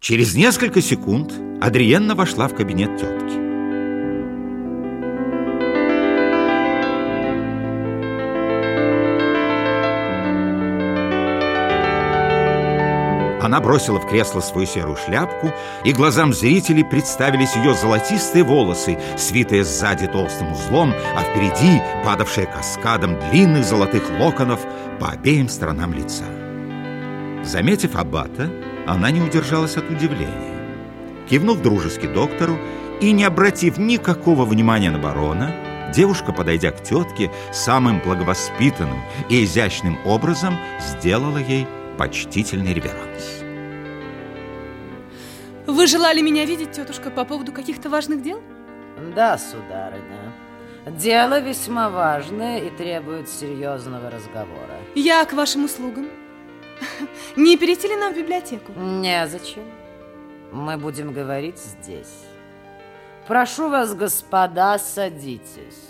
Через несколько секунд Адриенна вошла в кабинет тетки. Она бросила в кресло свою серую шляпку, и глазам зрителей представились ее золотистые волосы, свитые сзади толстым узлом, а впереди падавшие каскадом длинных золотых локонов по обеим сторонам лица. Заметив аббата, она не удержалась от удивления. Кивнув дружески доктору и не обратив никакого внимания на барона, девушка, подойдя к тетке, самым благовоспитанным и изящным образом сделала ей почтительный реверанс. Вы желали меня видеть, тетушка, по поводу каких-то важных дел? Да, сударыня. Дело весьма важное и требует серьезного разговора. Я к вашим услугам. Не перейти ли нам в библиотеку? Незачем. Мы будем говорить здесь. Прошу вас, господа, садитесь.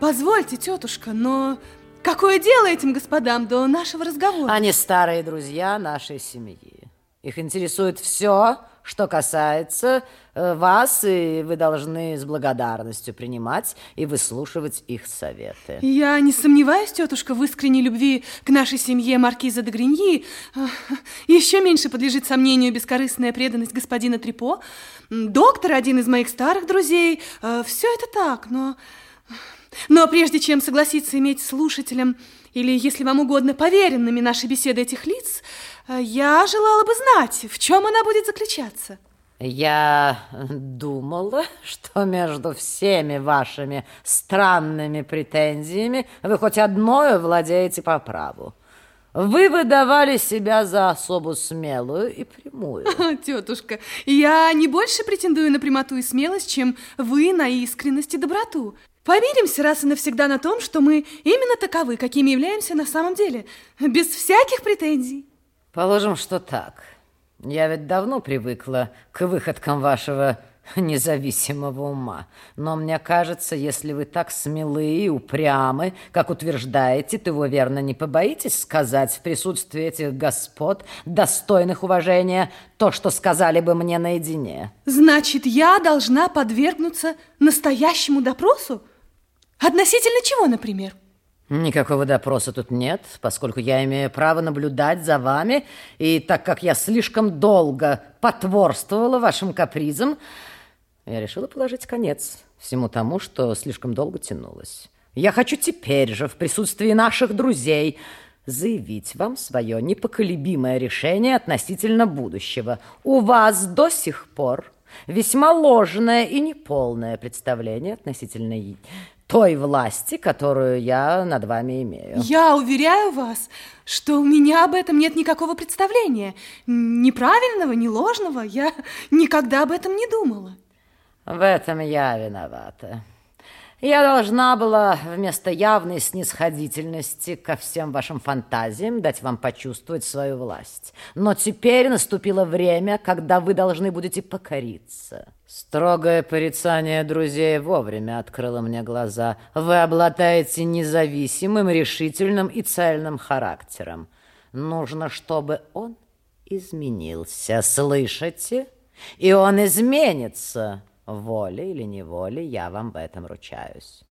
Позвольте, тетушка, но какое дело этим господам до нашего разговора? Они старые друзья нашей семьи. Их интересует все, что касается э, вас, и вы должны с благодарностью принимать и выслушивать их советы. Я не сомневаюсь, тетушка, в искренней любви к нашей семье маркиза де Гриньи. Еще меньше подлежит сомнению бескорыстная преданность господина Трипо. Доктор один из моих старых друзей. Э, все это так, но... Но прежде чем согласиться иметь слушателем, или, если вам угодно, поверенными нашей беседы этих лиц, я желала бы знать, в чем она будет заключаться. Я думала, что между всеми вашими странными претензиями вы хоть одною владеете по праву. Вы выдавали себя за особу смелую и прямую. Тетушка, я не больше претендую на прямоту и смелость, чем вы на искренность и доброту. Помиримся раз и навсегда на том, что мы именно таковы, какими являемся на самом деле, без всяких претензий. Положим, что так. Я ведь давно привыкла к выходкам вашего независимого ума. Но мне кажется, если вы так смелы и упрямы, как утверждаете, то вы верно не побоитесь сказать в присутствии этих господ, достойных уважения, то, что сказали бы мне наедине. Значит, я должна подвергнуться настоящему допросу? Относительно чего, например? Никакого допроса тут нет, поскольку я имею право наблюдать за вами, и так как я слишком долго потворствовала вашим капризам, я решила положить конец всему тому, что слишком долго тянулось. Я хочу теперь же, в присутствии наших друзей, заявить вам свое непоколебимое решение относительно будущего. У вас до сих пор весьма ложное и неполное представление относительно той власти, которую я над вами имею. Я уверяю вас, что у меня об этом нет никакого представления. Ни правильного, ни ложного. Я никогда об этом не думала. В этом я виновата. Я должна была вместо явной снисходительности ко всем вашим фантазиям дать вам почувствовать свою власть. Но теперь наступило время, когда вы должны будете покориться. Строгое порицание друзей вовремя открыло мне глаза. Вы обладаете независимым, решительным и цельным характером. Нужно, чтобы он изменился, слышите? И он изменится. Волей или неволей я вам в этом ручаюсь.